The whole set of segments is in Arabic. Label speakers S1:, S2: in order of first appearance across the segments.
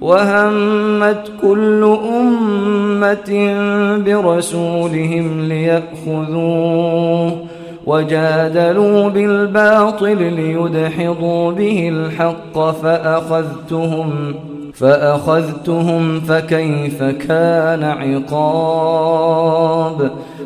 S1: وهمت كل أمة برسولهم ليأخذوه وجادلوا بالباطل ليدحضوا به الحق فأخذتهم فأخذتهم فكيف كان عقاب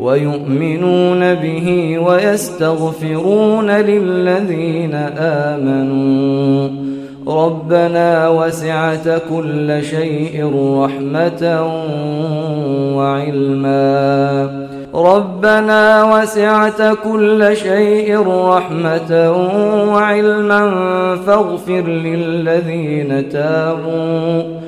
S1: ويؤمنون به ويستغفرون للذين آمنوا. ربنا وسعت كل شيء رحمة وعلما. ربنا وسعت كل شيء رحمة وعلما. فاغفر للذين تابوا.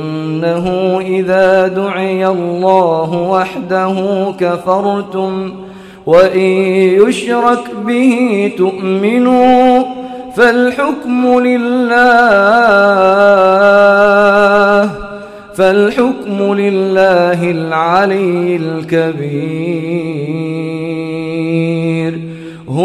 S1: بأنه إذا دعي الله وحده كفرتم وإن يشرك به تؤمنوا فالحكم لله فالحكم لله العلي الكبير.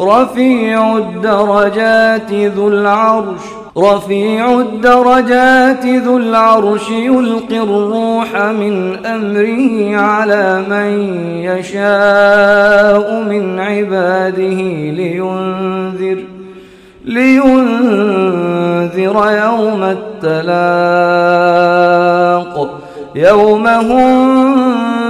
S1: رفيع الدرجات ذو العرش رفيع الدرجات ذو العرش يلقي الروح من أمره على من يشاء من عباده لينذر لينذر يوم التلاق يوم هم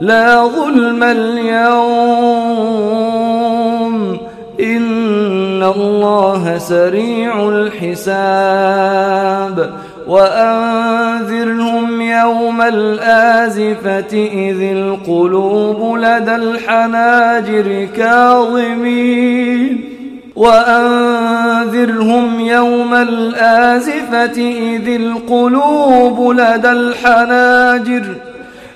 S1: لا ظلم اليوم. إن الله سريع الحساب. وأنذرهم يوم الآزفة إذ القلوب لدى الحناجر كاظمين. وأنذرهم يوم الآزفة إذ القلوب لدى الحناجر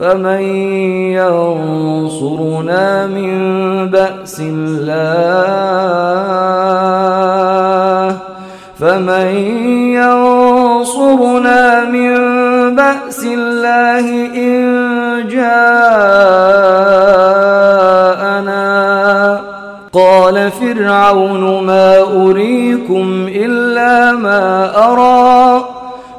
S1: فمن ينصرنا من بأس الله فمن ينصرنا من بأس الله إن جاءنا قال فرعون ما أريكم إلا ما أرى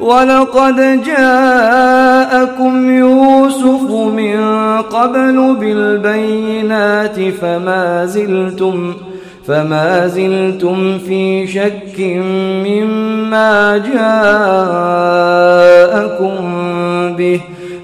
S1: ولقد جاءكم يوسف من قبل بالبينات فما زلتم فما زلتم في شك مما جاءكم به.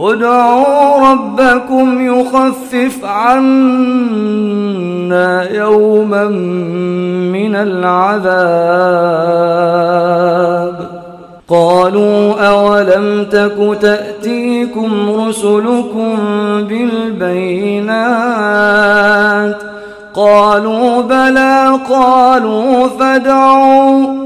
S1: ادعوا ربكم يخفف عنا يوما من العذاب. قالوا أولم تك تأتيكم رسلكم بالبينات؟ قالوا بلى قالوا فدعوا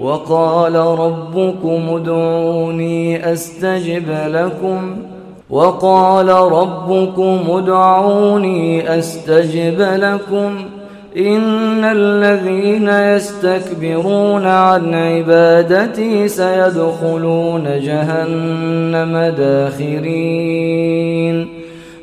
S1: وقال ربكم ادعوني أستجب لكم. وقال ربكم ادعوني أستجب لكم. إن الذين يستكبرون عن عبادتي سيدخلون جهنم داخرين.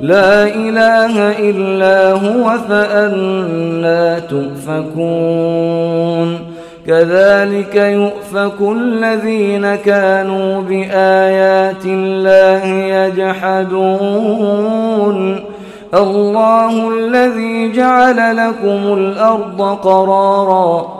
S1: لا إله إلا هو فأنا تؤفكون. كذلك يؤفك الذين كانوا بآيات الله يجحدون. الله الذي جعل لكم الأرض قرارا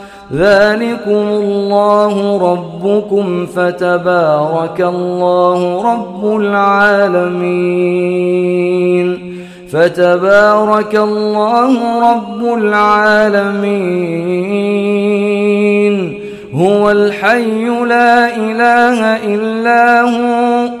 S1: ذلكم الله ربكم فتبارك الله رب العالمين فتبارك الله رب العالمين هو الحي لا إله إلا هو